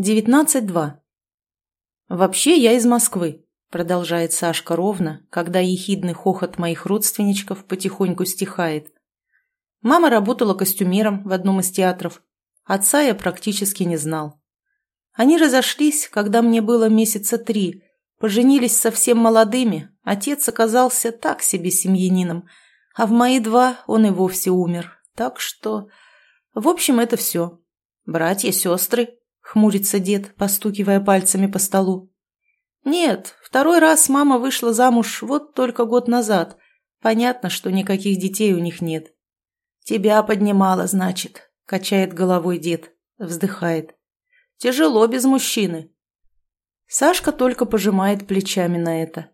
19.2. «Вообще я из Москвы», — продолжает Сашка ровно, когда ехидный хохот моих родственничков потихоньку стихает. Мама работала костюмером в одном из театров. Отца я практически не знал. Они разошлись, когда мне было месяца три, поженились совсем молодыми, отец оказался так себе семьянином, а в мои два он и вовсе умер. Так что... В общем, это все. Братья, сестры, хмурится дед, постукивая пальцами по столу. «Нет, второй раз мама вышла замуж вот только год назад. Понятно, что никаких детей у них нет». «Тебя поднимала, значит», — качает головой дед, вздыхает. «Тяжело без мужчины». Сашка только пожимает плечами на это.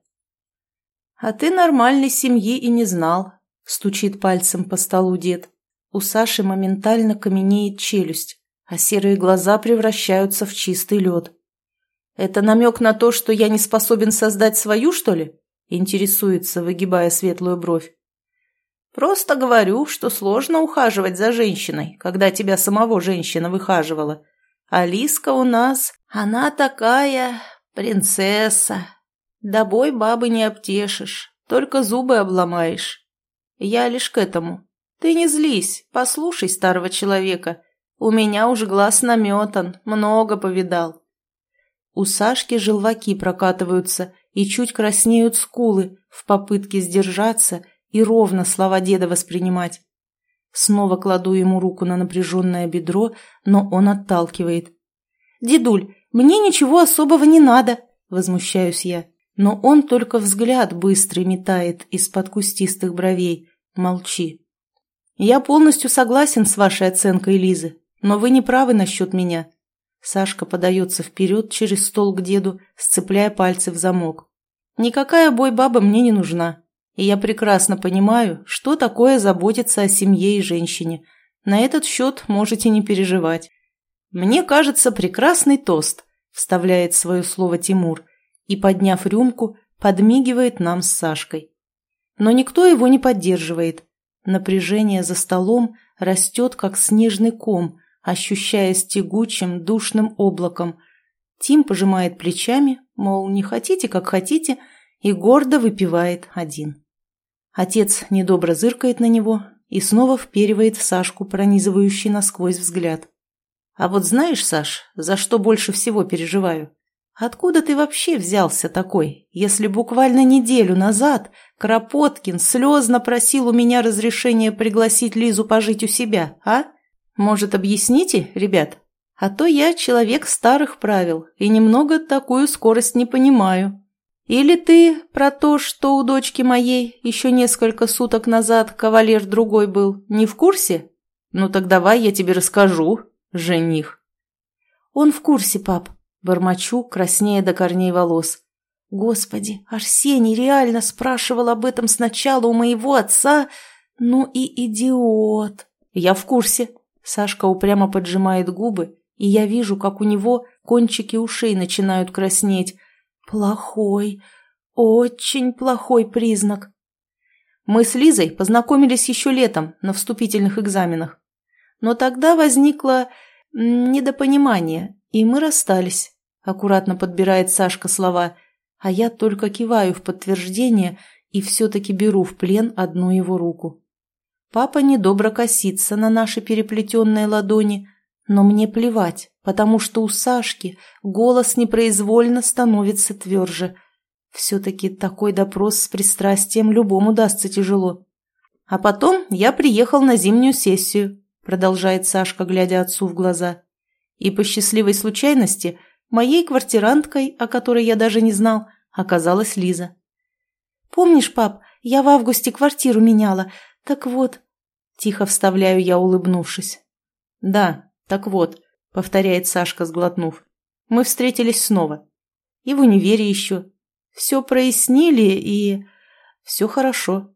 «А ты нормальной семьи и не знал», — стучит пальцем по столу дед. У Саши моментально каменеет челюсть а серые глаза превращаются в чистый лед. «Это намек на то, что я не способен создать свою, что ли?» интересуется, выгибая светлую бровь. «Просто говорю, что сложно ухаживать за женщиной, когда тебя самого женщина выхаживала. Алиска у нас, она такая принцесса. Добой бабы не обтешишь, только зубы обломаешь. Я лишь к этому. Ты не злись, послушай старого человека» У меня уж глаз наметан, много повидал. У Сашки желваки прокатываются и чуть краснеют скулы в попытке сдержаться и ровно слова деда воспринимать. Снова кладу ему руку на напряженное бедро, но он отталкивает. «Дедуль, мне ничего особого не надо!» – возмущаюсь я. Но он только взгляд быстрый метает из-под кустистых бровей. Молчи. «Я полностью согласен с вашей оценкой Лизы. Но вы не правы насчет меня. Сашка подается вперед через стол к деду, сцепляя пальцы в замок. Никакая бой-баба мне не нужна. И я прекрасно понимаю, что такое заботиться о семье и женщине. На этот счет можете не переживать. Мне кажется, прекрасный тост, вставляет свое слово Тимур и, подняв рюмку, подмигивает нам с Сашкой. Но никто его не поддерживает. Напряжение за столом растет, как снежный ком, ощущаясь тягучим, душным облаком. Тим пожимает плечами, мол, не хотите, как хотите, и гордо выпивает один. Отец недобро зыркает на него и снова вперивает в Сашку пронизывающий насквозь взгляд. «А вот знаешь, Саш, за что больше всего переживаю? Откуда ты вообще взялся такой, если буквально неделю назад Кропоткин слезно просил у меня разрешения пригласить Лизу пожить у себя, а?» Может, объясните, ребят? А то я человек старых правил и немного такую скорость не понимаю. Или ты про то, что у дочки моей еще несколько суток назад кавалер другой был, не в курсе? Ну так давай я тебе расскажу, жених. Он в курсе, пап, бормочу, краснея до корней волос. Господи, Арсений реально спрашивал об этом сначала у моего отца. Ну и идиот. Я в курсе, Сашка упрямо поджимает губы, и я вижу, как у него кончики ушей начинают краснеть. Плохой, очень плохой признак. Мы с Лизой познакомились еще летом на вступительных экзаменах. Но тогда возникло недопонимание, и мы расстались. Аккуратно подбирает Сашка слова, а я только киваю в подтверждение и все-таки беру в плен одну его руку. Папа недобро косится на наши переплетенные ладони, но мне плевать, потому что у Сашки голос непроизвольно становится тверже. Все-таки такой допрос с пристрастием любому дастся тяжело. А потом я приехал на зимнюю сессию, продолжает Сашка, глядя отцу в глаза. И по счастливой случайности моей квартиранткой, о которой я даже не знал, оказалась Лиза. «Помнишь, пап, я в августе квартиру меняла, так вот, тихо вставляю я, улыбнувшись. Да, так вот, повторяет Сашка, сглотнув. Мы встретились снова. И в универе еще. Все прояснили, и... Все хорошо.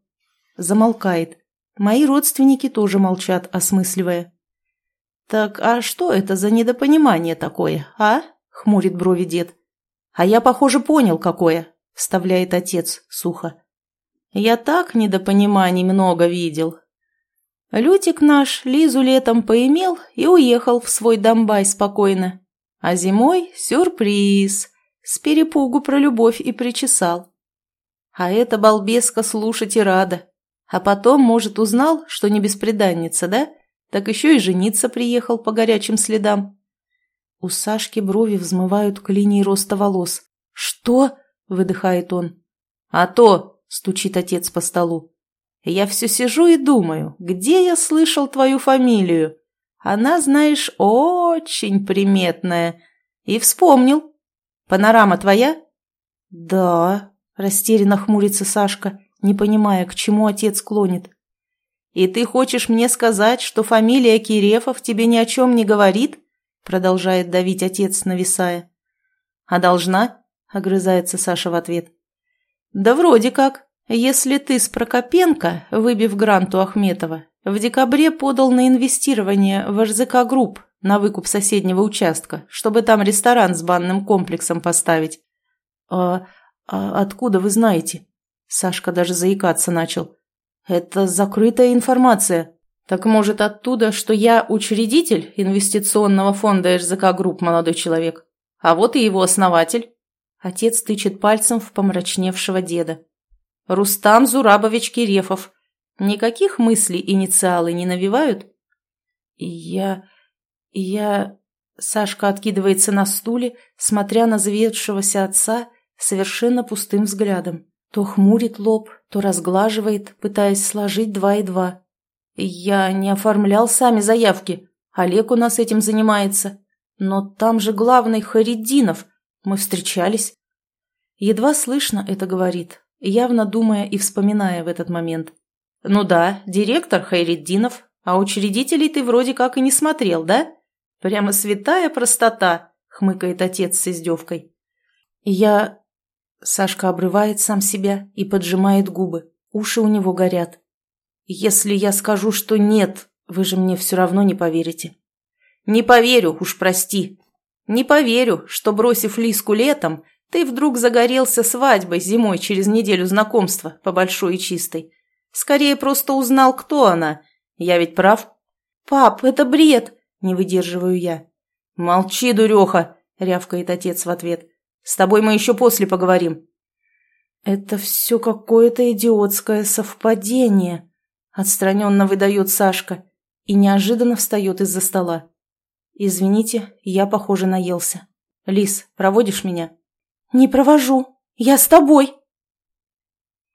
Замолкает. Мои родственники тоже молчат, осмысливая. «Так а что это за недопонимание такое, а?» — хмурит брови дед. «А я, похоже, понял, какое», — вставляет отец сухо. Я так недопониманий много видел. Лютик наш Лизу летом поимел и уехал в свой Домбай спокойно. А зимой сюрприз. С перепугу про любовь и причесал. А эта балбеска слушать и рада. А потом, может, узнал, что не беспреданница, да? Так еще и жениться приехал по горячим следам. У Сашки брови взмывают к линии роста волос. «Что?» – выдыхает он. «А то!» – стучит отец по столу. «Я все сижу и думаю, где я слышал твою фамилию? Она, знаешь, очень приметная. И вспомнил. Панорама твоя?» «Да», – растерянно хмурится Сашка, не понимая, к чему отец клонит. «И ты хочешь мне сказать, что фамилия Кирефов тебе ни о чем не говорит?» Продолжает давить отец, нависая. «А должна?» – огрызается Саша в ответ. «Да вроде как. Если ты с Прокопенко, выбив грант у Ахметова, в декабре подал на инвестирование в РЗК Групп на выкуп соседнего участка, чтобы там ресторан с банным комплексом поставить». «А, а откуда вы знаете?» Сашка даже заикаться начал. «Это закрытая информация». «Так может оттуда, что я учредитель инвестиционного фонда РЗК Групп, молодой человек? А вот и его основатель». Отец тычет пальцем в помрачневшего деда. «Рустам Зурабович Кирефов. Никаких мыслей инициалы не навевают?» «Я... я...» Сашка откидывается на стуле, смотря на заведшегося отца совершенно пустым взглядом. То хмурит лоб, то разглаживает, пытаясь сложить два и два. «Я не оформлял сами заявки. Олег у нас этим занимается. Но там же главный Хариддинов. Мы встречались». Едва слышно это говорит, явно думая и вспоминая в этот момент. «Ну да, директор Хайреддинов, а учредителей ты вроде как и не смотрел, да? Прямо святая простота», — хмыкает отец с издевкой. «Я...» Сашка обрывает сам себя и поджимает губы. Уши у него горят. «Если я скажу, что нет, вы же мне все равно не поверите». «Не поверю, уж прости. Не поверю, что, бросив Лиску летом, ты вдруг загорелся свадьбой зимой через неделю знакомства по большой и чистой. Скорее просто узнал, кто она. Я ведь прав?» «Пап, это бред!» – не выдерживаю я. «Молчи, дуреха!» – рявкает отец в ответ. «С тобой мы еще после поговорим». «Это все какое-то идиотское совпадение», Отстраненно выдает Сашка и неожиданно встает из-за стола. «Извините, я, похоже, наелся. Лис, проводишь меня?» «Не провожу. Я с тобой!»